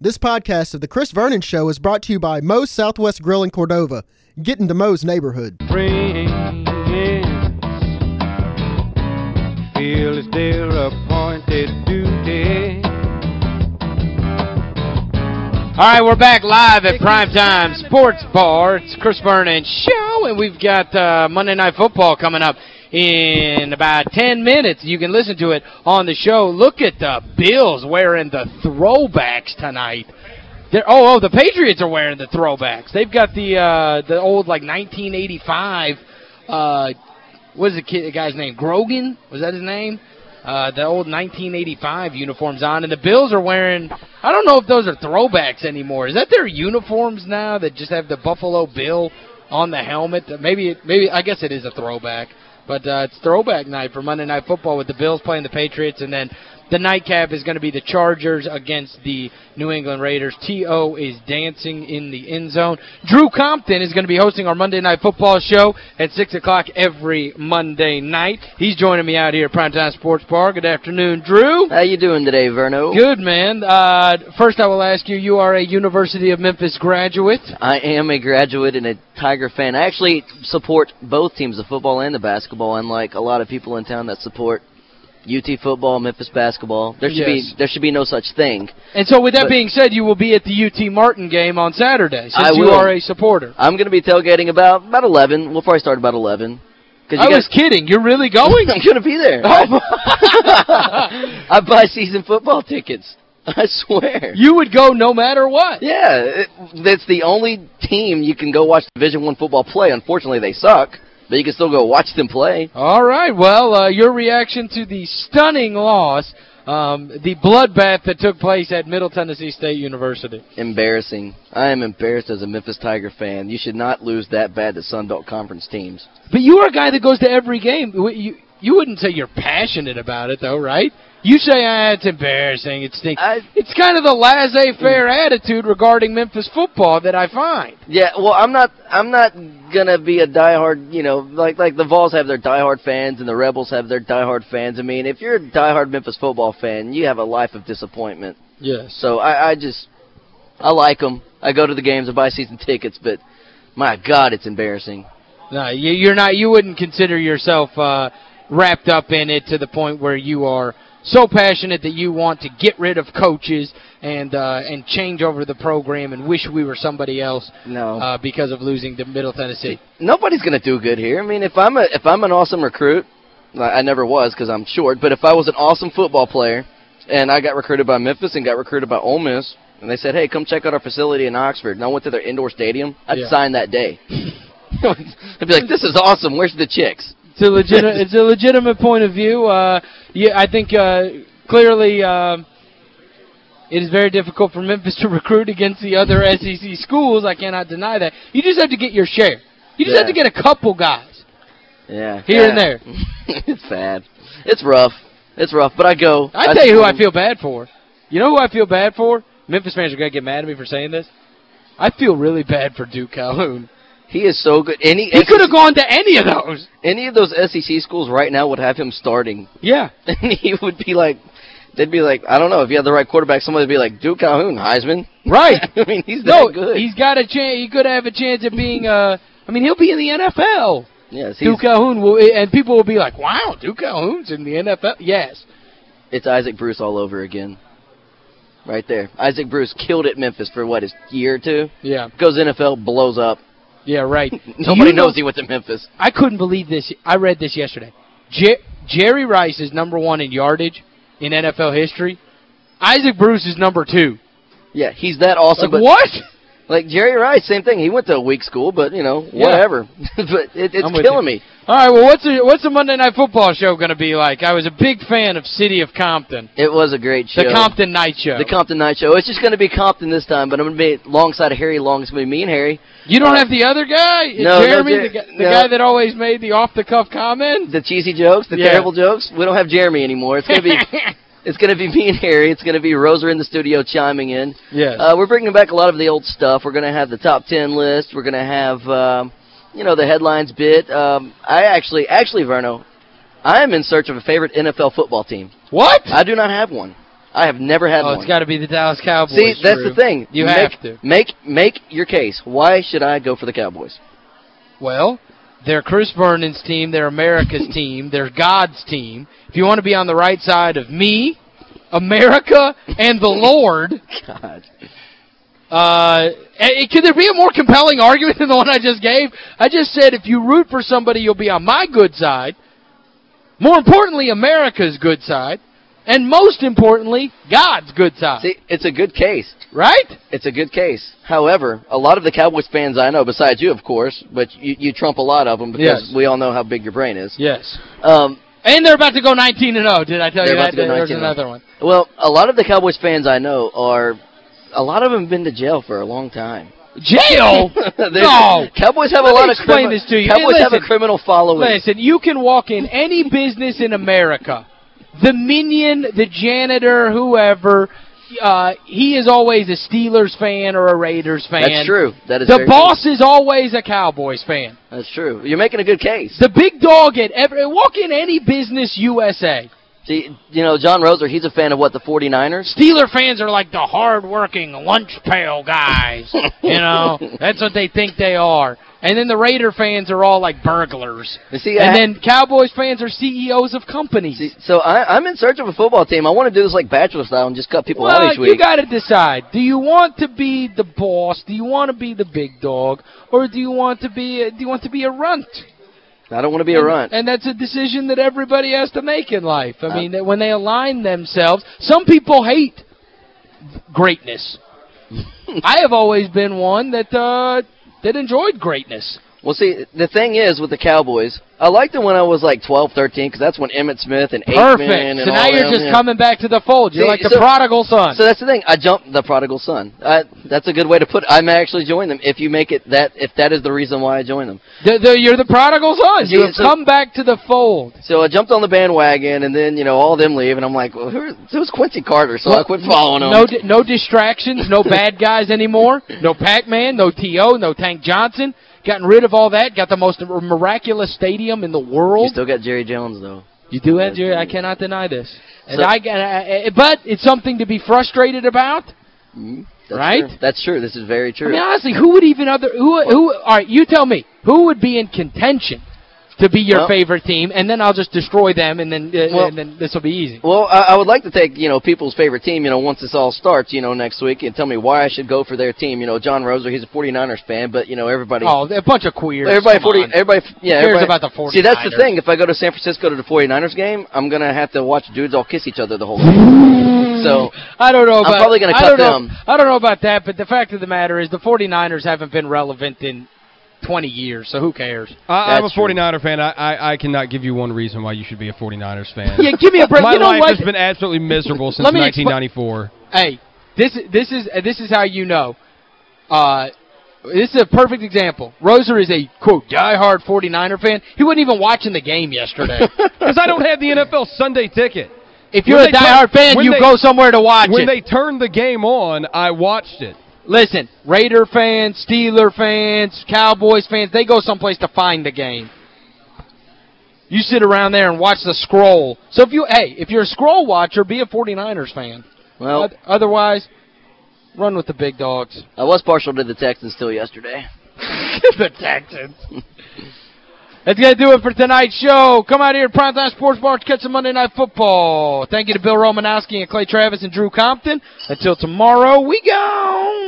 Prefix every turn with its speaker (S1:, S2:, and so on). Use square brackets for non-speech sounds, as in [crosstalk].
S1: This podcast of The Chris Vernon Show is brought to you by Moe's Southwest Grill in Cordova. Get into Moe's neighborhood.
S2: Feel it's their appointed duty.
S3: All right, we're back live at Primetime Sports Bar. It's Chris Vernon Show, and we've got uh, Monday Night Football coming up in about 10 minutes. You can listen to it on the show. Look at the Bills wearing the throwbacks tonight. They're, oh, oh, the Patriots are wearing the throwbacks. They've got the uh, the old, like, 1985, uh, what is the, kid, the guy's name? Grogan? Was that his name? Uh, the old 1985 uniforms on. And the Bills are wearing, I don't know if those are throwbacks anymore. Is that their uniforms now that just have the Buffalo Bill on the helmet? Maybe, maybe I guess it is a throwback. But uh, it's throwback night for Monday Night Football with the Bills playing the Patriots. And then the nightcap is going to be the Chargers against the New England Raiders. T.O. is dancing in the end zone. Drew Compton is going to be hosting our Monday Night Football show at 6 o'clock every Monday night. He's joining me out here at Primetime Sports Bar. Good afternoon, Drew.
S4: How you doing today, Verno?
S3: Good, man. Uh, first, I will ask you, you are a University of Memphis graduate.
S4: I am a graduate and a Tiger fan. I actually support both teams, the football and the basketball, unlike a lot of people in town that support UT football, Memphis basketball. There should
S3: Yes.
S4: be there should be no such thing.
S3: And so with that
S4: But-
S3: being said, you will be at the UT Martin game on Saturday since
S4: I
S3: you
S4: will.
S3: are a supporter.
S4: I'm going to be tailgating about about 11. We'll probably start about 11. 'Cause
S3: I
S4: you
S3: was kidding. You're really going? [laughs]
S4: I'm going to be there.
S3: Oh. [laughs]
S4: I buy season football tickets. [laughs] I swear.
S3: you would go no matter what.
S4: Yeah, it, that's the only team you can go watch Division One football play. Unfortunately, they suck, but you can still go watch them play.
S3: All right. Well, uh, your reaction to the stunning loss, um, the bloodbath that took place at Middle Tennessee State University.
S4: Embarrassing. I am embarrassed as a Memphis Tiger fan. You should not lose that bad to Sun Belt Conference teams.
S3: But you are a guy that goes to every game. You you wouldn't say you're passionate about it, though, right? You say, ah, it's embarrassing, it stinks.
S4: I-
S3: it's kind of the laissez-faire attitude regarding Memphis football that I find.
S4: Yeah, well, I'm not I'm not going to be a diehard, you know, like like the Vols have their diehard fans and the Rebels have their diehard fans. I mean, if you're a diehard Memphis football fan, you have a life of disappointment.
S3: Yes.
S4: So I I just I like them. I go to the games, I buy season tickets, but my god, it's embarrassing.
S3: No, you, you're not. You wouldn't consider yourself uh, wrapped up in it to the point where you are so passionate that you want to get rid of coaches and uh, and change over the program and wish we were somebody else
S4: No.
S3: uh, because of losing to Middle Tennessee.
S4: nobody's going to do good here. I mean, if I'm a if I'm an awesome recruit, I I never was because I'm short, but if I was an awesome football player and I got recruited by Memphis and got recruited by Ole Miss and they said, "Hey, come check out our facility in Oxford." And I went to their indoor stadium, I'd
S3: Yeah.
S4: sign that day. [laughs] I'd be like, "This is awesome. Where's the chicks?"
S3: It's a legitimate it's a legitimate point of view. Uh, yeah, I think uh, clearly um, it is very difficult for Memphis to [laughs] recruit against the other SEC schools. I cannot deny that. You just have to get your share. You just have to get a couple guys.
S4: Yeah.
S3: Here and there. [laughs]
S4: it's bad. It's rough. It's rough, but I go.
S3: I tell you who I feel bad for. You know who I feel bad for? Memphis fans are going to get mad at me for saying this. I feel really bad for Duke Calhoun.
S4: He is so good. Any
S3: He could have gone to any of those.
S4: any of those SEC schools right now would have him starting. [laughs]
S3: Yeah. [laughs]
S4: And he would be like, they'd be like, I don't know, if you had the right quarterback, somebody would be like, Duke Calhoun, Heisman. [laughs]
S3: Right.
S4: I mean, he's
S3: no,
S4: that good.
S3: he's got a chance. He could have a chance of being, uh, I mean, he'll be in the NFL.
S4: yes,
S3: Duke Calhoun will, and people will be like, wow, Duke Calhoun's in the NFL. Yes.
S4: it's Isaac Bruce all over again. Right there. Isaac Bruce killed it Memphis for, what, his year or two?
S3: Yeah.
S4: Goes NFL, blows up.
S3: Yeah, right. [laughs]
S4: Nobody
S3: You know-
S4: knows he went to Memphis.
S3: I couldn't believe this. I read this yesterday. Jer Jerry Rice is number one in yardage in NFL history. Isaac Bruce is number two.
S4: Yeah, he's that awesome.
S3: Like,
S4: but
S3: what?
S4: Like Jerry Rice, same thing. He went to a weak school, but, you know,
S3: Yeah.
S4: whatever. [laughs] but it, it's killing
S3: you.
S4: me.
S3: All right, well, what's the, what's the Monday Night Football show going to be like? I was a big fan of City of Compton,
S4: It was a great show.
S3: the Compton Night Show.
S4: The Compton Night Show. It's just going to be Compton this time, but I'm going to be alongside of Harry Long. It's going to be me and Harry.
S3: you don't
S4: uh,
S3: have the other guy?
S4: no, no,
S3: Jeremy,
S4: Jer-
S3: the, guy, the
S4: no.
S3: guy that always made the off-the-cuff comment?
S4: The cheesy jokes, the
S3: Yeah.
S4: terrible jokes. We don't have Jeremy anymore. It's going to be [laughs] it's going to be [laughs] me and Harry. It's going to be Roser in the studio chiming in.
S3: yes.
S4: Uh, we're bringing back a lot of the old stuff. We're going to have the top 10 list. We're going to have um, you know, the headlines bit. Um, I actually actually Verno, I am in search of a favorite NFL football team.
S3: what?
S4: I do not have one. I have never had
S3: Oh,
S4: one.
S3: it's got to be the Dallas Cowboys.
S4: See, that's
S3: Drew.
S4: the thing.
S3: You
S4: make,
S3: have to.
S4: Make, make your case. Why should I go for the Cowboys?
S3: Well, they're Chris Vernon's team. They're America's [laughs] team. They're God's team. If you want to be on the right side of me, America, and the Lord,
S4: God.
S3: uh, eh, could there be a more compelling argument [laughs] than the one I just gave? I just said if you root for somebody, you'll be on my good side. More importantly, America's good side. And most importantly, God's good side.
S4: See, it's a good case.
S3: right?
S4: It's a good case. However, a lot of the Cowboys fans I know, besides you, of course, but you, you trump a lot of them because
S3: Yes.
S4: we all know how big your brain is.
S3: Yes.
S4: Um,
S3: And they're about to go 19 and 0. Did I tell you that? There's
S4: 19 and 0.
S3: another one.
S4: well, a lot of the Cowboys fans I know are, a lot of them have been to jail for a long time.
S3: Jail? [laughs] No.
S4: Cowboys have
S3: Let
S4: a lot of
S3: explain this to you.
S4: Cowboys
S3: Hey,
S4: have a criminal following.
S3: Listen, you can walk in any business in America. The minion, the janitor, whoever, uh, he is always a Steelers fan or a Raiders fan.
S4: That's true. That is
S3: The boss is always a Cowboys fan.
S4: That's true. You're making a good case.
S3: The big dog at every walk in any business USA.
S4: See, you know, John Roser, he's a fan of what, the 49ers?
S3: Steeler fans are like the hard-working lunch pail guys. [laughs] you know, that's what they think they are. And then the Raider fans are all like burglars.
S4: See,
S3: And then Cowboys fans are CEOs of companies.
S4: See, so I, I'm in search of a football team. I want to do this like Bachelor style and just cut people
S3: well,
S4: out each
S3: you got to decide. Do you want to be the boss? Do you want to be the big dog? Or do you want to be a, do you want to be a runt?
S4: I don't want to be a runt.
S3: And that's a decision that everybody has to make in life. I
S4: Uh,
S3: mean, that when they align themselves, some people hate greatness. [laughs] I have always been one that uh, that enjoyed greatness.
S4: Well, see, the thing is with the Cowboys, I liked it when I was like 12, 13, because that's when Emmitt Smith and
S3: Perfect.
S4: Aikman and
S3: so now you're
S4: them,
S3: just
S4: yeah.
S3: coming back to the fold. You're
S4: See,
S3: like the
S4: so-
S3: prodigal son.
S4: So that's the thing. I jumped the prodigal son. I, that's a good way to put it. I may actually join them if you make it that, if that is the reason why I join them.
S3: The- the- you're the prodigal son.
S4: See,
S3: You have
S4: so-
S3: come back to the fold.
S4: So I jumped on the bandwagon, and then, you know, all of them leave, and I'm like, well, who, who's Quincy Carter? So I quit following him.
S3: No, no distractions, no bad guys anymore. [laughs] No Pac-Man, no T.O., no Tank Johnson. Gotten rid of all that. Got the most miraculous stadium in the world.
S4: You still got Jerry Jones, though.
S3: You do that, Jerry? I cannot deny this. And
S4: So-
S3: I, I, I- uh, uh, uh, but it's something to be frustrated about.
S4: Mhm. That's
S3: Right?
S4: True. That's true. This is very true.
S3: I mean, honestly, who would even other who who all right, you tell me. Who would be in contention to be your
S4: Well-
S3: favorite team and then I'll just destroy them and then uh,
S4: Well-
S3: and then this will be easy.
S4: Well, I, I would like to take, you know, people's favorite team, you know, once this all starts, you know, next week, and tell me why I should go for their team. You know, John Roser, he's a 49ers fan, but, you know, everybody...
S3: Oh, a bunch of queers.
S4: Everybody, 40,
S3: on.
S4: everybody, yeah,
S3: cares
S4: everybody,
S3: about the 49ers.
S4: See, that's the thing. If I go to San Francisco to the 49ers game, I'm going to have to watch dudes all kiss each other the whole [laughs] game. so,
S3: I don't know
S4: I'm probably gonna cut
S3: don't know-
S4: them.
S3: I don't know about that, but the fact of the matter is the 49ers haven't been relevant in 20 years, so who cares?
S5: I, I'm a 49er fan. I, I I cannot give you one reason why you should be a 49ers fan.
S3: Yeah, give me a break.
S5: My
S3: you know
S5: life has been absolutely miserable since
S3: Let me expl-
S5: 1994.
S3: Hey, this this is this is how you know. Uh this is a perfect example. Roser is a, quote, diehard 49er fan. He wasn't even watching the game yesterday. [laughs]
S5: Because I don't have the NFL Sunday ticket.
S3: if you're
S5: When
S3: a diehard fan,
S5: when
S3: you
S5: they-
S3: go somewhere to watch
S5: When
S3: it.
S5: they turned the game on, I watched it.
S3: Listen, Raider fans, Steeler fans, Cowboys fans, they go someplace to find the game. You sit around there and watch the scroll. So if you, hey, if you're a scroll watcher, be a 49ers fan.
S4: well,
S3: Oth- Otherwise, run with the big dogs.
S4: I was partial to the Texans till yesterday. [laughs]
S3: the Texans. That's going to do it for tonight's show. Come out here at Primetime Sports Bar to catch some Monday Night Football. Thank you to Bill Romanowski and Clay Travis and Drew Compton. Until tomorrow, we go!